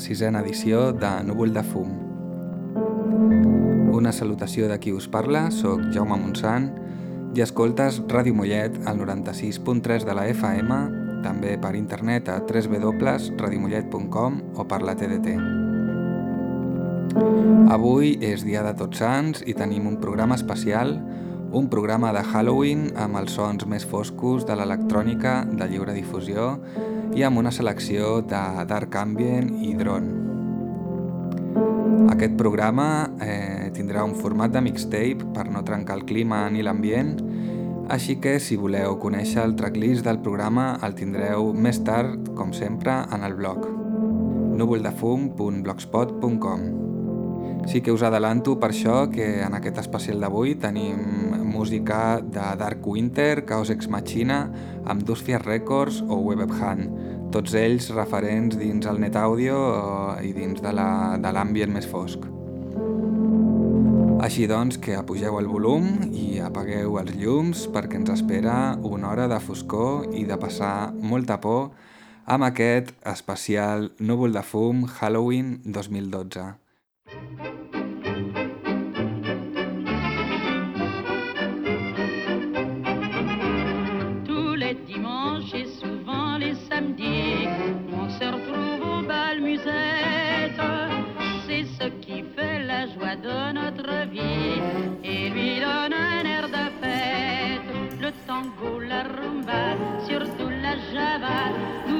sisena edició de Núvol de Fum. Una salutació de qui us parla, sóc Jaume Montsant i escoltes Ràdio Mollet al 96.3 de la FM també per internet a www.radiomollet.com o per la TDT. Avui és dia de Tots Sants i tenim un programa especial, un programa de Halloween amb els sons més foscos de l'electrònica de lliure difusió i amb una selecció de Dark Ambient i Drone. Aquest programa eh, tindrà un format de mixtape per no trencar el clima ni l'ambient així que si voleu conèixer el tracklist del programa el tindreu més tard, com sempre, en el blog núvoldefum.blogspot.com Sí que us adelanto per això que en aquest especial d'avui tenim música de Dark Winter, Chaos Ex Machina, amb Dusphere Records o Web Hand, tots ells referents dins el net àudio eh, i dins de l'ambient més fosc. Així doncs que apugeu el volum i apagueu els llums perquè ens espera una hora de foscor i de passar molta por amb aquest especial núvol de fum Halloween 2012. La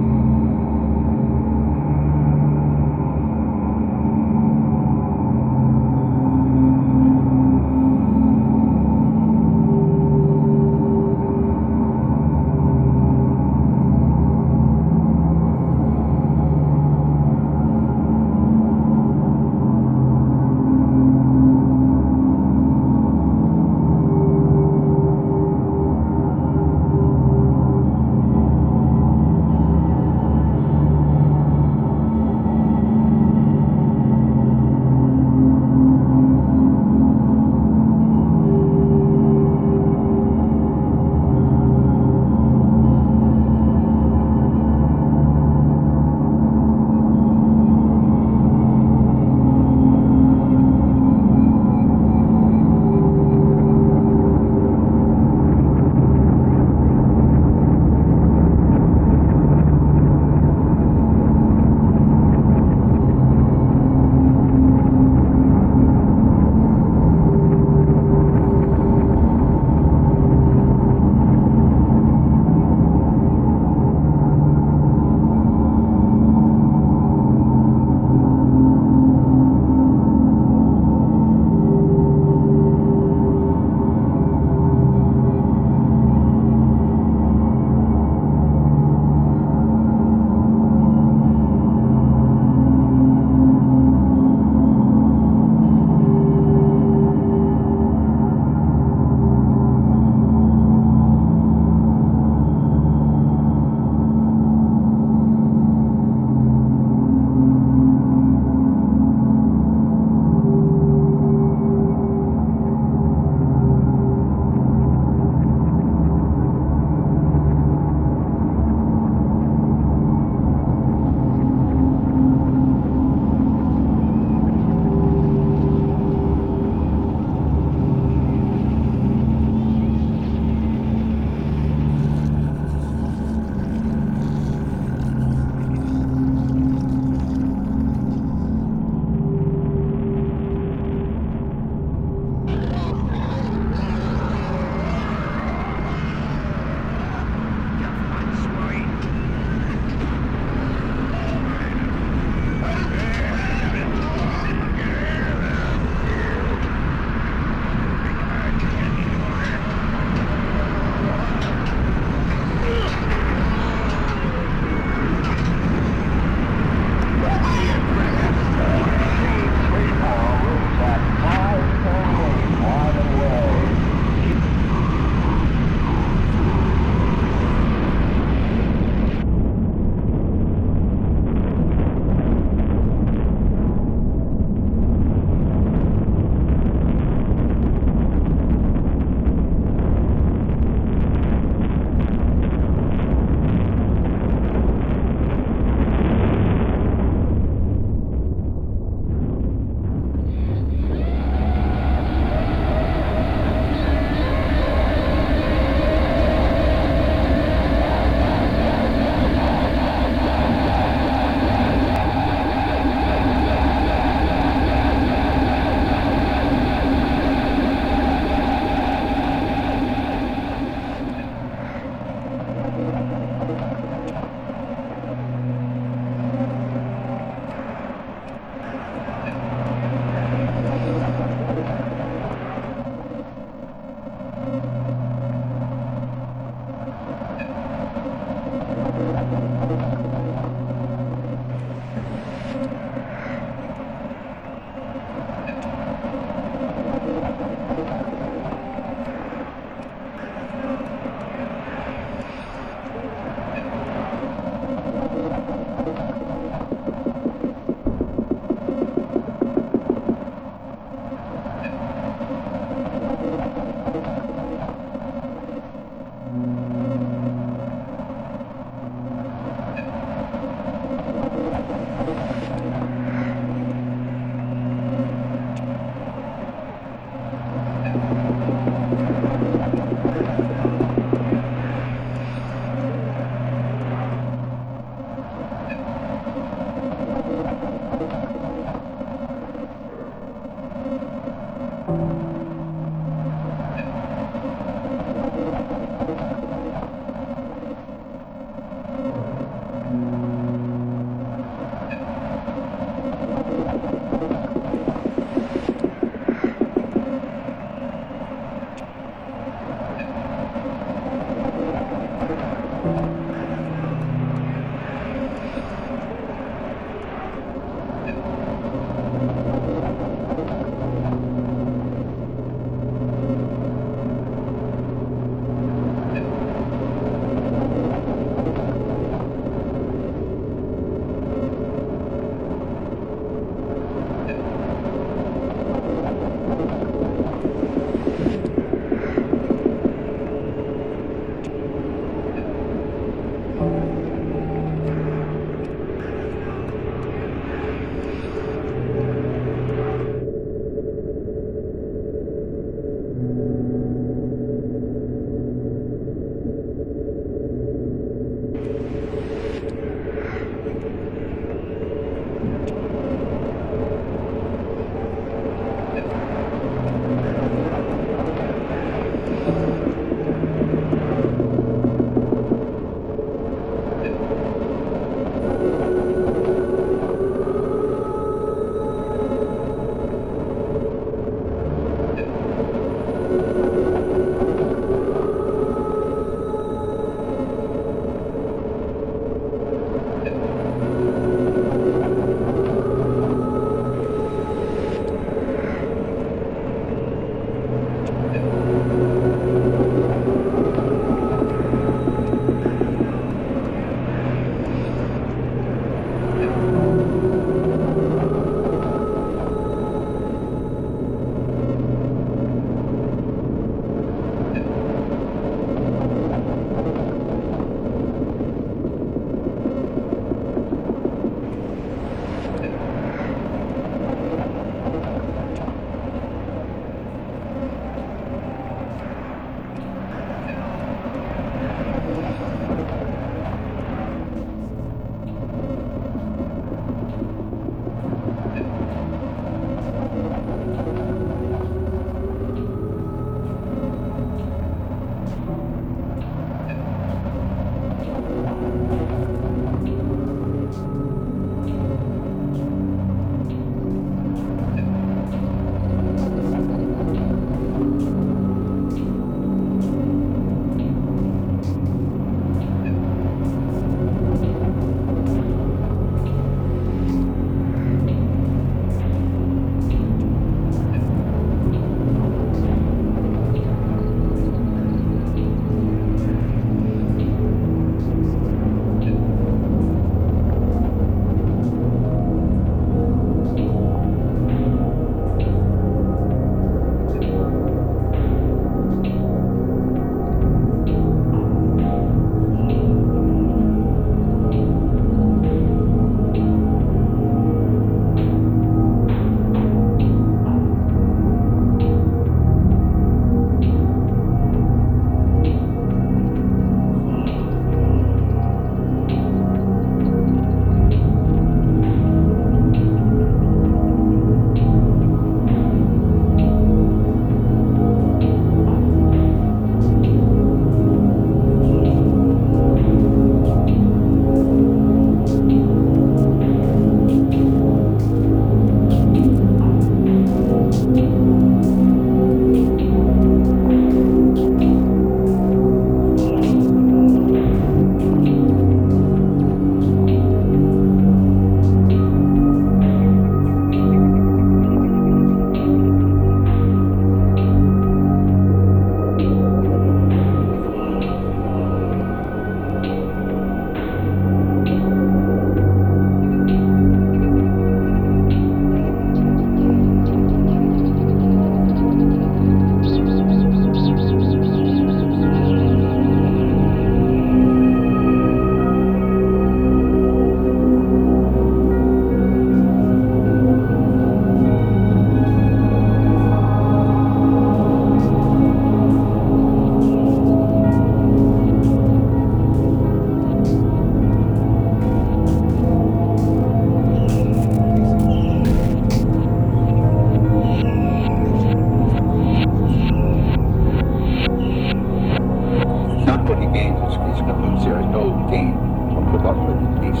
He's,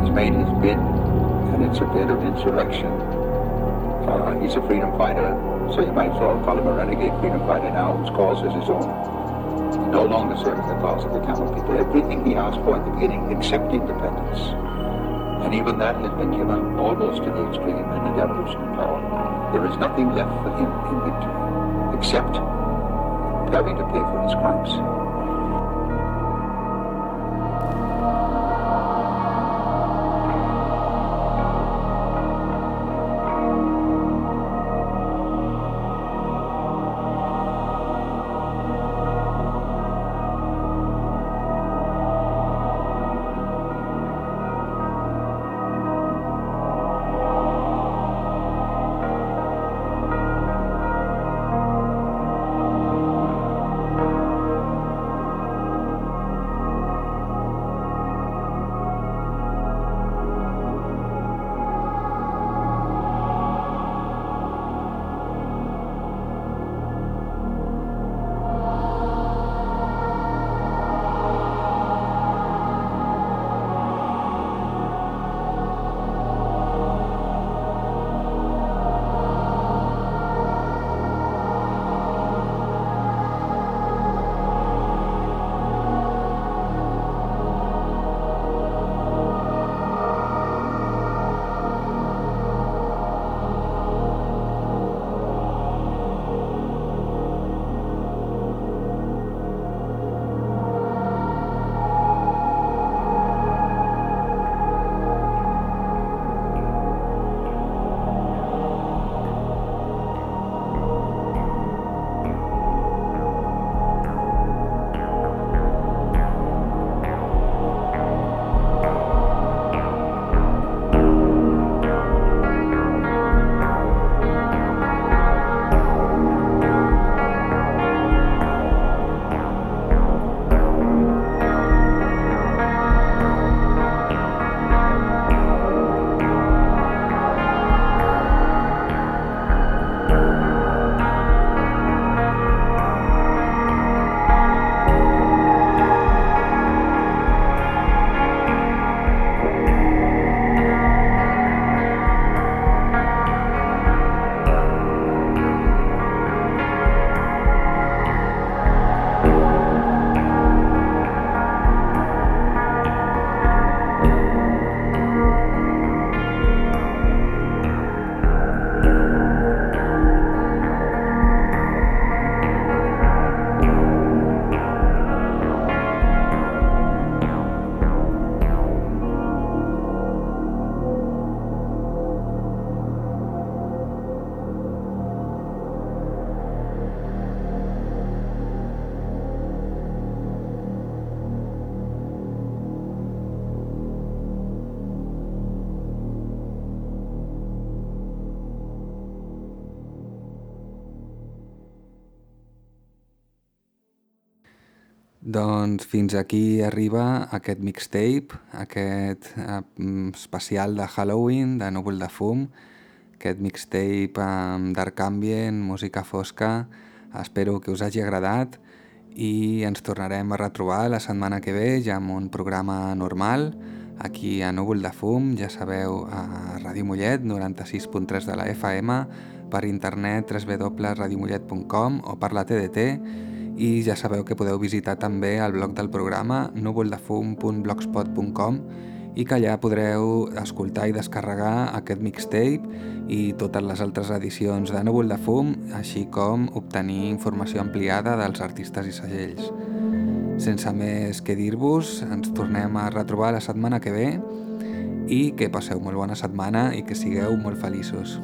he's made his bid, and it's a bid of insurrection. Uh, he's a freedom fighter, so you might as well call him a renegade freedom fighter now whose cause is his own. No longer serving the cause of the Tamil people. Everything he asked for at the beginning except independence. And even that has been given almost to the extreme in the devolution of power. There is nothing left for him in victory except having to pay for his crimes. Doncs fins aquí arriba aquest mixtape, aquest eh, especial de Halloween, de Núvol de Fum, aquest mixtape amb dark ambient, música fosca, espero que us hagi agradat i ens tornarem a retrobar la setmana que ve ja amb un programa normal aquí a Núvol de Fum, ja sabeu, a Ràdio Mollet, 96.3 de la FM, per internet www.radiomollet.com o per la TDT i ja sabeu que podeu visitar també el blog del programa núvoldefum.blogspot.com i que allà podreu escoltar i descarregar aquest mixtape i totes les altres edicions de Núvol de Fum, així com obtenir informació ampliada dels artistes i segells. Sense més que dir-vos, ens tornem a retrobar la setmana que ve i que passeu molt bona setmana i que sigueu molt feliços.